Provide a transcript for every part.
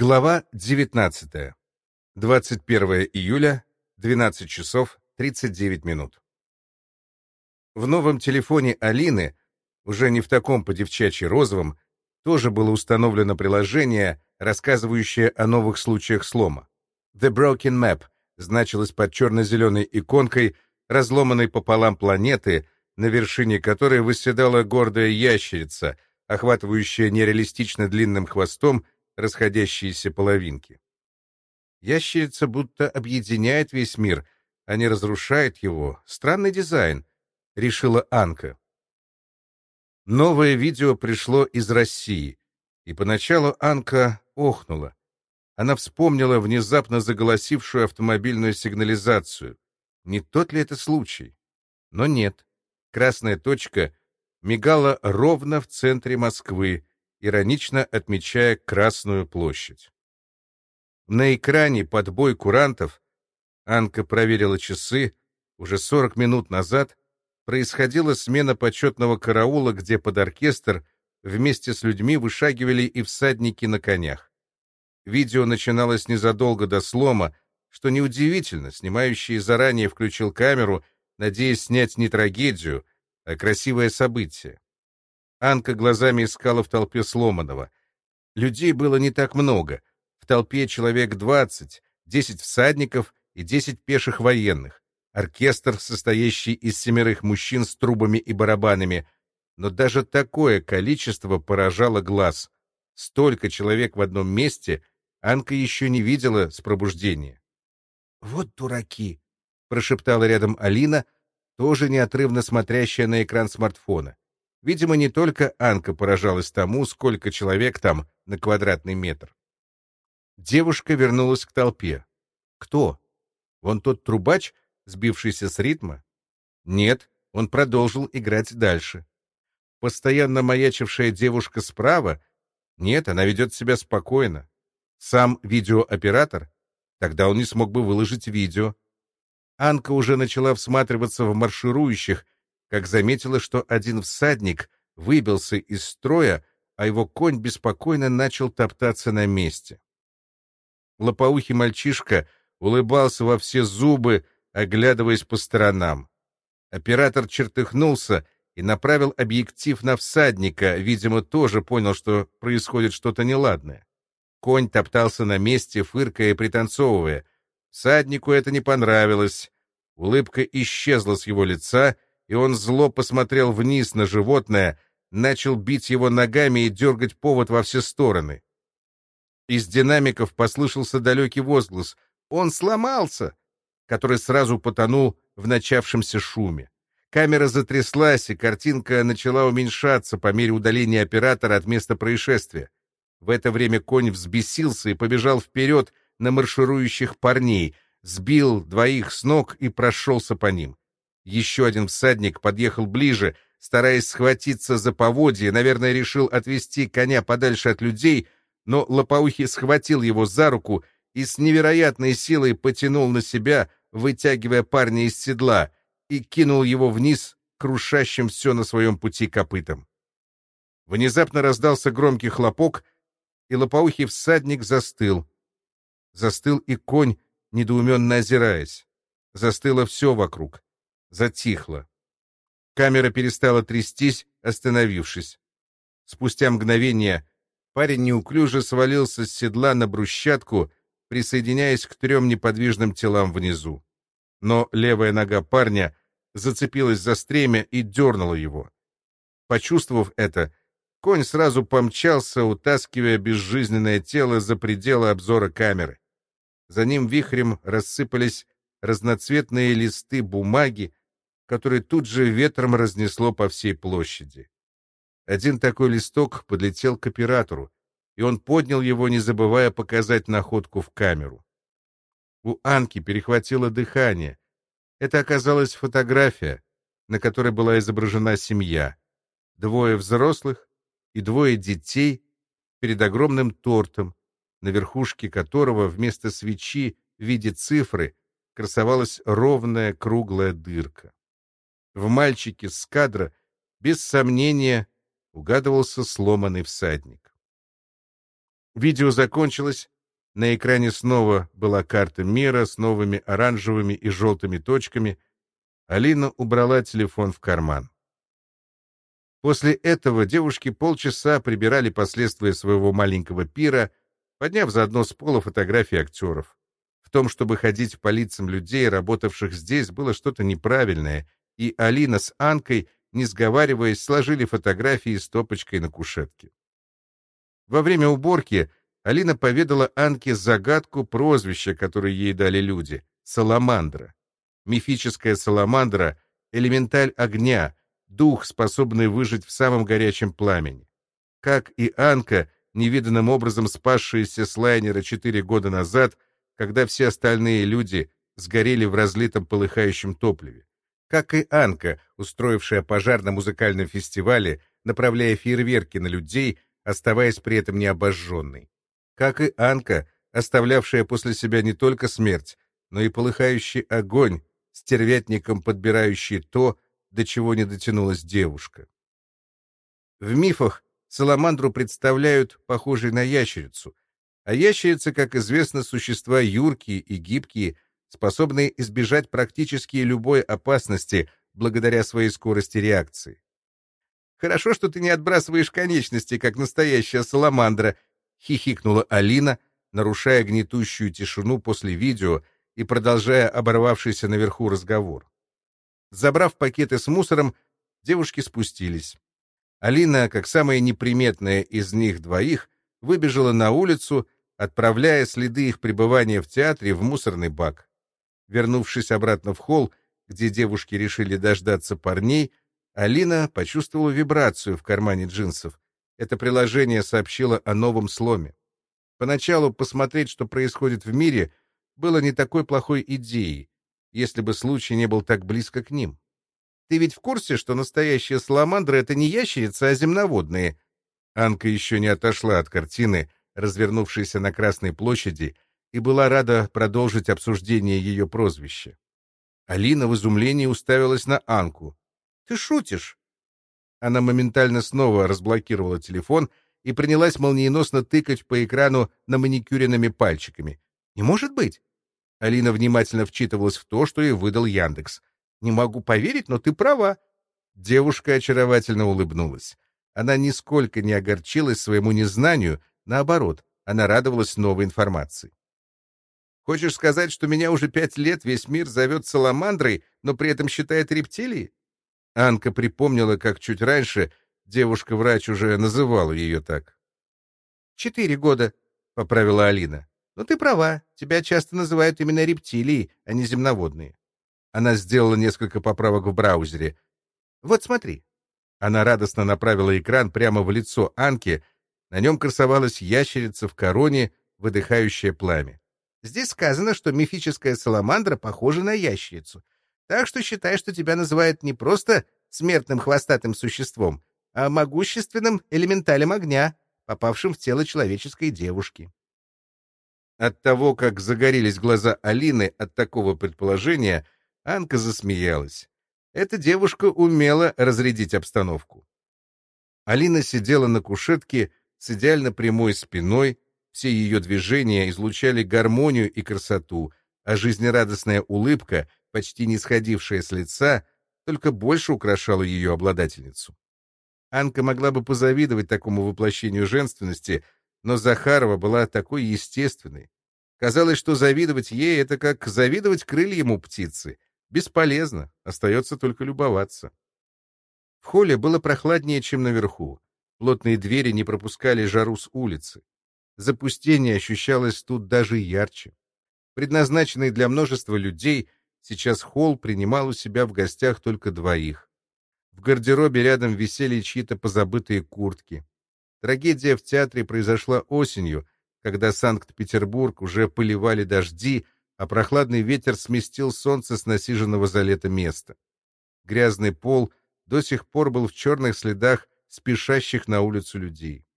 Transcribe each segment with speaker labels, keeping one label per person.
Speaker 1: Глава 19. 21 июля, 12 часов 39 минут. В новом телефоне Алины, уже не в таком по-девчачьи розовом, тоже было установлено приложение, рассказывающее о новых случаях слома. The Broken Map значилось под черно-зеленой иконкой, разломанной пополам планеты, на вершине которой восседала гордая ящерица, охватывающая нереалистично длинным хвостом расходящиеся половинки. Ящерица будто объединяет весь мир, а не разрушает его. Странный дизайн, решила Анка. Новое видео пришло из России, и поначалу Анка охнула. Она вспомнила внезапно заголосившую автомобильную сигнализацию. Не тот ли это случай? Но нет. Красная точка мигала ровно в центре Москвы, иронично отмечая Красную площадь. На экране под бой курантов Анка проверила часы. Уже 40 минут назад происходила смена почетного караула, где под оркестр вместе с людьми вышагивали и всадники на конях. Видео начиналось незадолго до слома, что неудивительно, снимающий заранее включил камеру, надеясь снять не трагедию, а красивое событие. Анка глазами искала в толпе сломанного. Людей было не так много. В толпе человек двадцать, десять всадников и десять пеших военных. Оркестр, состоящий из семерых мужчин с трубами и барабанами. Но даже такое количество поражало глаз. Столько человек в одном месте Анка еще не видела с пробуждения. «Вот дураки!» — прошептала рядом Алина, тоже неотрывно смотрящая на экран смартфона. Видимо, не только Анка поражалась тому, сколько человек там на квадратный метр. Девушка вернулась к толпе. Кто? Вон тот трубач, сбившийся с ритма? Нет, он продолжил играть дальше. Постоянно маячившая девушка справа? Нет, она ведет себя спокойно. Сам видеооператор? Тогда он не смог бы выложить видео. Анка уже начала всматриваться в марширующих, как заметила, что один всадник выбился из строя, а его конь беспокойно начал топтаться на месте. Лопоухий мальчишка улыбался во все зубы, оглядываясь по сторонам. Оператор чертыхнулся и направил объектив на всадника, видимо, тоже понял, что происходит что-то неладное. Конь топтался на месте, фыркая и пританцовывая. Всаднику это не понравилось. Улыбка исчезла с его лица — и он зло посмотрел вниз на животное, начал бить его ногами и дергать повод во все стороны. Из динамиков послышался далекий возглас «Он сломался!», который сразу потонул в начавшемся шуме. Камера затряслась, и картинка начала уменьшаться по мере удаления оператора от места происшествия. В это время конь взбесился и побежал вперед на марширующих парней, сбил двоих с ног и прошелся по ним. Еще один всадник подъехал ближе, стараясь схватиться за поводье, наверное, решил отвести коня подальше от людей, но Лопоухий схватил его за руку и с невероятной силой потянул на себя, вытягивая парня из седла, и кинул его вниз, крушащим все на своем пути копытом. Внезапно раздался громкий хлопок, и лопоухий всадник застыл. Застыл и конь, недоуменно озираясь. Застыло все вокруг затихло. Камера перестала трястись, остановившись. Спустя мгновение парень неуклюже свалился с седла на брусчатку, присоединяясь к трем неподвижным телам внизу. Но левая нога парня зацепилась за стремя и дернула его. Почувствовав это, конь сразу помчался, утаскивая безжизненное тело за пределы обзора камеры. За ним вихрем рассыпались разноцветные листы бумаги, который тут же ветром разнесло по всей площади. Один такой листок подлетел к оператору, и он поднял его, не забывая показать находку в камеру. У Анки перехватило дыхание. Это оказалась фотография, на которой была изображена семья. Двое взрослых и двое детей перед огромным тортом, на верхушке которого вместо свечи в виде цифры красовалась ровная круглая дырка. В мальчике с кадра, без сомнения, угадывался сломанный всадник. Видео закончилось. На экране снова была карта мира с новыми оранжевыми и желтыми точками. Алина убрала телефон в карман. После этого девушки полчаса прибирали последствия своего маленького пира, подняв заодно с пола фотографии актеров. В том, чтобы ходить по лицам людей, работавших здесь, было что-то неправильное, и Алина с Анкой, не сговариваясь, сложили фотографии стопочкой на кушетке. Во время уборки Алина поведала Анке загадку прозвища, которое ей дали люди — Саламандра. Мифическая саламандра — элементаль огня, дух, способный выжить в самом горячем пламени. Как и Анка, невиданным образом спасшаяся с лайнера четыре года назад, когда все остальные люди сгорели в разлитом полыхающем топливе. Как и Анка, устроившая пожар на музыкальном фестивале, направляя фейерверки на людей, оставаясь при этом необожженной. Как и Анка, оставлявшая после себя не только смерть, но и полыхающий огонь, стервятником подбирающий то, до чего не дотянулась девушка. В мифах саламандру представляют похожей на ящерицу, а ящерицы, как известно, существа юркие и гибкие, способные избежать практически любой опасности благодаря своей скорости реакции. «Хорошо, что ты не отбрасываешь конечности, как настоящая саламандра», — хихикнула Алина, нарушая гнетущую тишину после видео и продолжая оборвавшийся наверху разговор. Забрав пакеты с мусором, девушки спустились. Алина, как самая неприметная из них двоих, выбежала на улицу отправляя следы их пребывания в театре в мусорный бак. Вернувшись обратно в холл, где девушки решили дождаться парней, Алина почувствовала вибрацию в кармане джинсов. Это приложение сообщило о новом сломе. Поначалу посмотреть, что происходит в мире, было не такой плохой идеей, если бы случай не был так близко к ним. Ты ведь в курсе, что настоящие саламандры — это не ящерицы, а земноводные? Анка еще не отошла от картины, развернувшейся на Красной площади, и была рада продолжить обсуждение ее прозвища. Алина в изумлении уставилась на Анку. «Ты шутишь?» Она моментально снова разблокировала телефон и принялась молниеносно тыкать по экрану на маникюренными пальчиками. «Не может быть!» Алина внимательно вчитывалась в то, что ей выдал Яндекс. «Не могу поверить, но ты права». Девушка очаровательно улыбнулась. Она нисколько не огорчилась своему незнанию Наоборот, она радовалась новой информации. «Хочешь сказать, что меня уже пять лет весь мир зовет Саламандрой, но при этом считает рептилией?» Анка припомнила, как чуть раньше девушка-врач уже называла ее так. «Четыре года», — поправила Алина. «Но ты права, тебя часто называют именно рептилией, а не земноводные». Она сделала несколько поправок в браузере. «Вот смотри». Она радостно направила экран прямо в лицо Анке, на нем красовалась ящерица в короне, выдыхающая пламя. Здесь сказано, что мифическая саламандра похожа на ящерицу. Так что считай, что тебя называют не просто смертным хвостатым существом, а могущественным элементалем огня, попавшим в тело человеческой девушки. От того, как загорелись глаза Алины от такого предположения, Анка засмеялась. Эта девушка умела разрядить обстановку. Алина сидела на кушетке, с идеально прямой спиной, все ее движения излучали гармонию и красоту, а жизнерадостная улыбка, почти не сходившая с лица, только больше украшала ее обладательницу. Анка могла бы позавидовать такому воплощению женственности, но Захарова была такой естественной. Казалось, что завидовать ей — это как завидовать крыльям у птицы. Бесполезно, остается только любоваться. В холле было прохладнее, чем наверху. Плотные двери не пропускали жару с улицы. Запустение ощущалось тут даже ярче. Предназначенный для множества людей, сейчас холл принимал у себя в гостях только двоих. В гардеробе рядом висели чьи-то позабытые куртки. Трагедия в театре произошла осенью, когда Санкт-Петербург уже поливали дожди, а прохладный ветер сместил солнце с насиженного за лето места. Грязный пол до сих пор был в черных следах спешащих на улицу людей.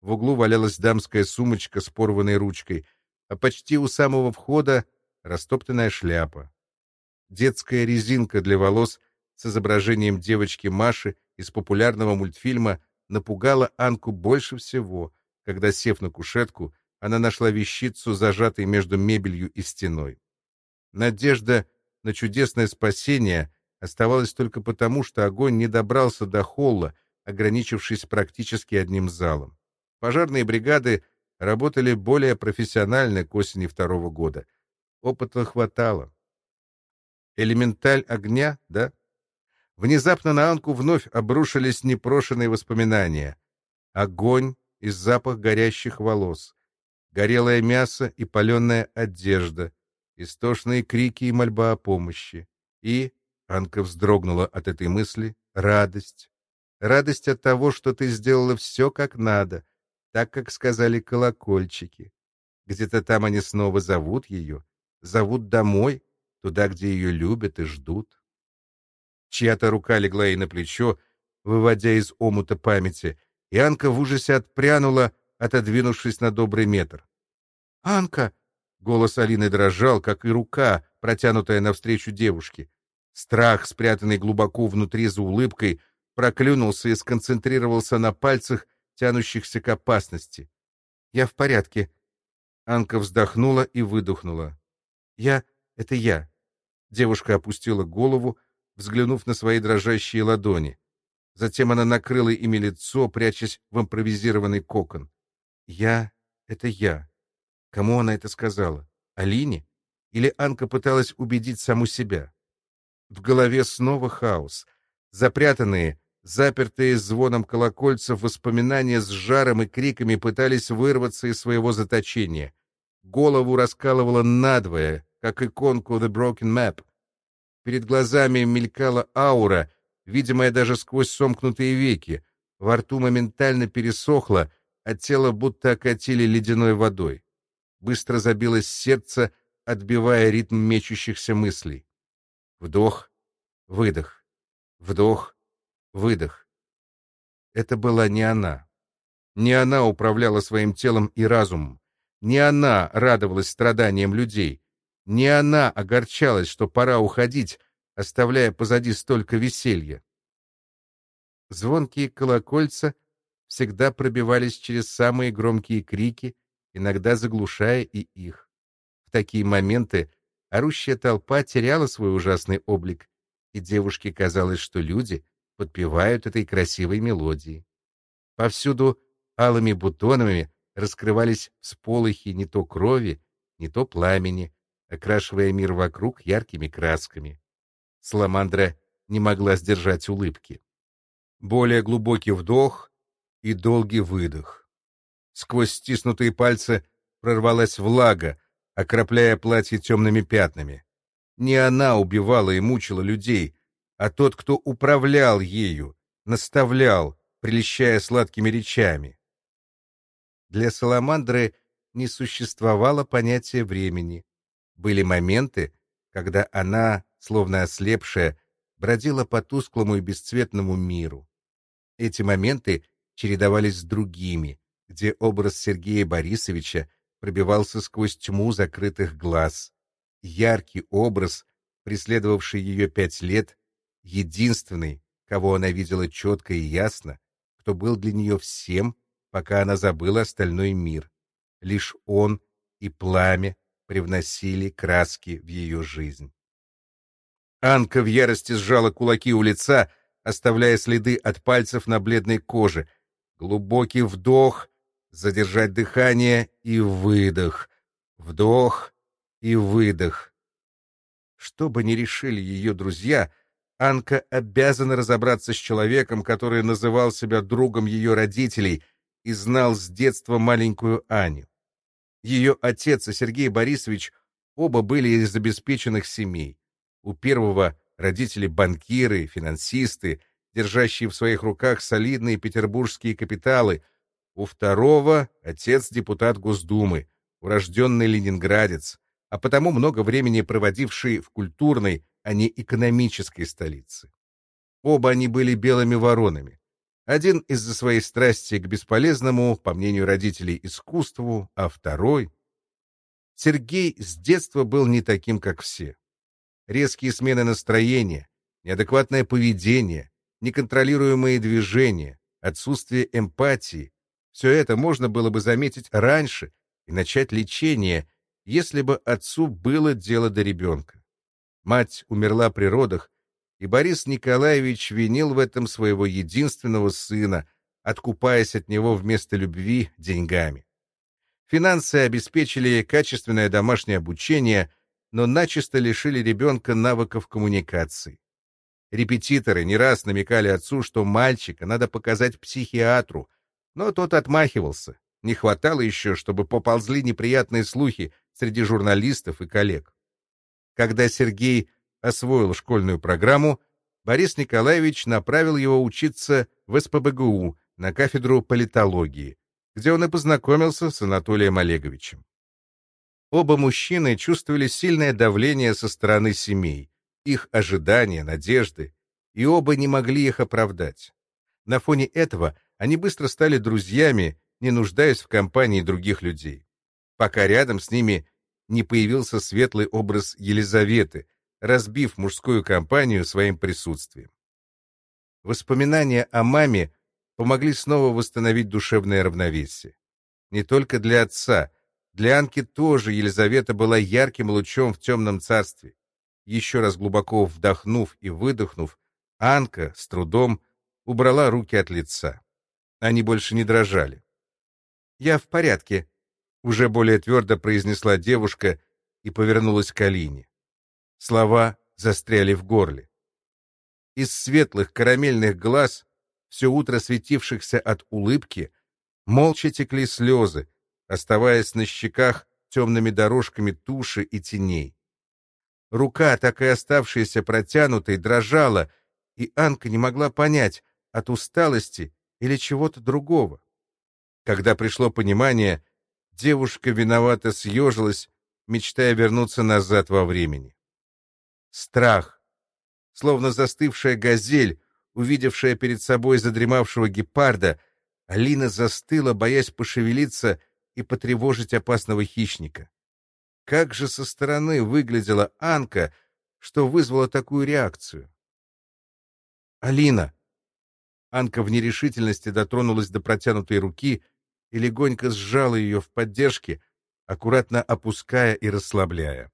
Speaker 1: В углу валялась дамская сумочка с порванной ручкой, а почти у самого входа растоптанная шляпа. Детская резинка для волос с изображением девочки Маши из популярного мультфильма напугала Анку больше всего, когда, сев на кушетку, она нашла вещицу, зажатой между мебелью и стеной. Надежда на чудесное спасение оставалась только потому, что огонь не добрался до холла, ограничившись практически одним залом. Пожарные бригады работали более профессионально к осени второго года. Опыта хватало. Элементаль огня, да? Внезапно на Анку вновь обрушились непрошенные воспоминания. Огонь и запах горящих волос, горелое мясо и паленая одежда, истошные крики и мольба о помощи. И, Анка вздрогнула от этой мысли, радость. Радость от того, что ты сделала все как надо, так, как сказали колокольчики. Где-то там они снова зовут ее, зовут домой, туда, где ее любят и ждут. Чья-то рука легла ей на плечо, выводя из омута памяти, и Анка в ужасе отпрянула, отодвинувшись на добрый метр. «Анка!» — голос Алины дрожал, как и рука, протянутая навстречу девушке. Страх, спрятанный глубоко внутри за улыбкой, проклюнулся и сконцентрировался на пальцах, тянущихся к опасности. «Я в порядке». Анка вздохнула и выдохнула. «Я — это я». Девушка опустила голову, взглянув на свои дрожащие ладони. Затем она накрыла ими лицо, прячась в импровизированный кокон. «Я — это я». Кому она это сказала? Алине? Или Анка пыталась убедить саму себя? В голове снова хаос. Запрятанные, запертые звоном колокольцев воспоминания с жаром и криками пытались вырваться из своего заточения. Голову раскалывало надвое, как иконку The Broken Map. Перед глазами мелькала аура, видимая даже сквозь сомкнутые веки. Во рту моментально пересохло, а тело будто окатили ледяной водой. Быстро забилось сердце, отбивая ритм мечущихся мыслей. Вдох, выдох, вдох, выдох. Это была не она. Не она управляла своим телом и разумом. Не она радовалась страданиям людей. Не она огорчалась, что пора уходить, оставляя позади столько веселья. Звонкие колокольца всегда пробивались через самые громкие крики, иногда заглушая и их. В такие моменты орущая толпа теряла свой ужасный облик, и девушке казалось, что люди подпевают этой красивой мелодии. Повсюду алыми бутонами раскрывались всполохи не то крови, не то пламени, окрашивая мир вокруг яркими красками. Саламандра не могла сдержать улыбки. Более глубокий вдох и долгий выдох. Сквозь стиснутые пальцы прорвалась влага, окропляя платье темными пятнами. Не она убивала и мучила людей, а тот, кто управлял ею, наставлял, прельщая сладкими речами. Для Саламандры не существовало понятия времени. Были моменты, когда она, словно ослепшая, бродила по тусклому и бесцветному миру. Эти моменты чередовались с другими, где образ Сергея Борисовича пробивался сквозь тьму закрытых глаз. Яркий образ, преследовавший ее пять лет, единственный, кого она видела четко и ясно, кто был для нее всем, пока она забыла остальной мир. Лишь он и пламя, привносили краски в ее жизнь. Анка в ярости сжала кулаки у лица, оставляя следы от пальцев на бледной коже. Глубокий вдох, задержать дыхание и выдох. Вдох и выдох. Что бы ни решили ее друзья, Анка обязана разобраться с человеком, который называл себя другом ее родителей и знал с детства маленькую Аню. Ее отец и Сергей Борисович оба были из обеспеченных семей. У первого родители банкиры, финансисты, держащие в своих руках солидные петербургские капиталы. У второго отец депутат Госдумы, урожденный ленинградец, а потому много времени проводивший в культурной, а не экономической столице. Оба они были белыми воронами. Один из-за своей страсти к бесполезному, по мнению родителей, искусству, а второй... Сергей с детства был не таким, как все. Резкие смены настроения, неадекватное поведение, неконтролируемые движения, отсутствие эмпатии — Все это можно было бы заметить раньше и начать лечение, если бы отцу было дело до ребенка. Мать умерла при родах, и Борис Николаевич винил в этом своего единственного сына, откупаясь от него вместо любви деньгами. Финансы обеспечили качественное домашнее обучение, но начисто лишили ребенка навыков коммуникации. Репетиторы не раз намекали отцу, что мальчика надо показать психиатру, но тот отмахивался. Не хватало еще, чтобы поползли неприятные слухи среди журналистов и коллег. Когда Сергей освоил школьную программу, Борис Николаевич направил его учиться в СПБГУ на кафедру политологии, где он и познакомился с Анатолием Олеговичем. Оба мужчины чувствовали сильное давление со стороны семей, их ожидания, надежды, и оба не могли их оправдать. На фоне этого они быстро стали друзьями, не нуждаясь в компании других людей. Пока рядом с ними не появился светлый образ Елизаветы, разбив мужскую компанию своим присутствием. Воспоминания о маме помогли снова восстановить душевное равновесие. Не только для отца, для Анки тоже Елизавета была ярким лучом в темном царстве. Еще раз глубоко вдохнув и выдохнув, Анка с трудом убрала руки от лица. Они больше не дрожали. «Я в порядке», — уже более твердо произнесла девушка и повернулась к Алине. Слова застряли в горле. Из светлых карамельных глаз, все утро светившихся от улыбки, молча текли слезы, оставаясь на щеках темными дорожками туши и теней. Рука, так и оставшаяся протянутой, дрожала, и Анка не могла понять, от усталости или чего-то другого. Когда пришло понимание, девушка виновато съежилась, мечтая вернуться назад во времени. Страх. Словно застывшая газель, увидевшая перед собой задремавшего гепарда, Алина застыла, боясь пошевелиться и потревожить опасного хищника. Как же со стороны выглядела Анка, что вызвала такую реакцию? «Алина!» Анка в нерешительности дотронулась до протянутой руки и легонько сжала ее в поддержке, аккуратно опуская и расслабляя.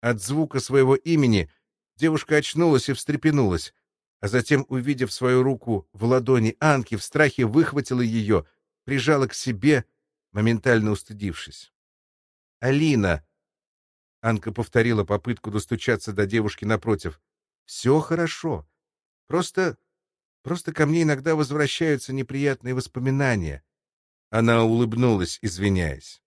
Speaker 1: От звука своего имени девушка очнулась и встрепенулась, а затем, увидев свою руку в ладони Анки, в страхе выхватила ее, прижала к себе, моментально устыдившись. «Алина!» Анка повторила попытку достучаться до девушки напротив. «Все хорошо. Просто... просто ко мне иногда возвращаются неприятные воспоминания». Она улыбнулась, извиняясь.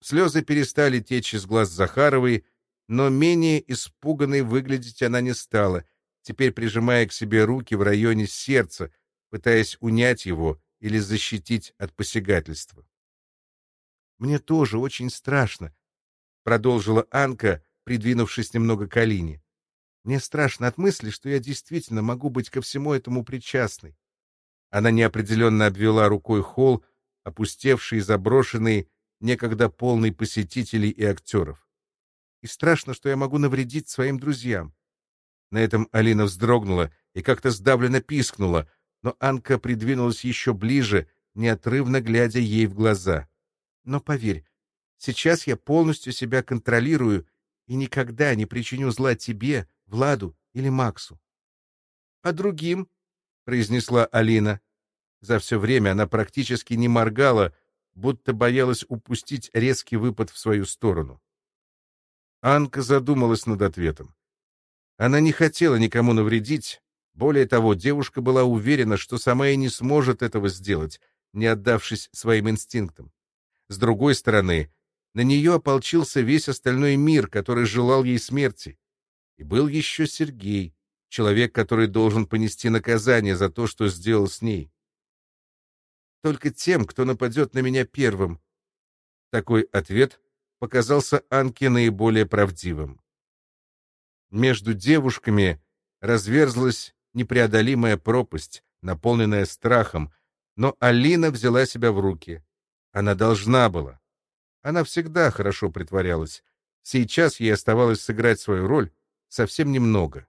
Speaker 1: Слезы перестали течь из глаз Захаровой, но менее испуганной выглядеть она не стала, теперь прижимая к себе руки в районе сердца, пытаясь унять его или защитить от посягательства. «Мне тоже очень страшно», — продолжила Анка, придвинувшись немного к Алине. «Мне страшно от мысли, что я действительно могу быть ко всему этому причастной». Она неопределенно обвела рукой холл, опустевший и заброшенный, некогда полный посетителей и актеров и страшно, что я могу навредить своим друзьям. На этом Алина вздрогнула и как-то сдавленно пискнула, но Анка придвинулась еще ближе, неотрывно глядя ей в глаза. Но поверь, сейчас я полностью себя контролирую и никогда не причиню зла тебе, Владу или Максу. — А другим? — произнесла Алина. За все время она практически не моргала, будто боялась упустить резкий выпад в свою сторону. Анка задумалась над ответом. Она не хотела никому навредить. Более того, девушка была уверена, что сама и не сможет этого сделать, не отдавшись своим инстинктам. С другой стороны, на нее ополчился весь остальной мир, который желал ей смерти. И был еще Сергей, человек, который должен понести наказание за то, что сделал с ней. Только тем, кто нападет на меня первым. Такой ответ показался Анке наиболее правдивым. Между девушками разверзлась непреодолимая пропасть, наполненная страхом, но Алина взяла себя в руки. Она должна была. Она всегда хорошо притворялась. Сейчас ей оставалось сыграть свою роль совсем немного.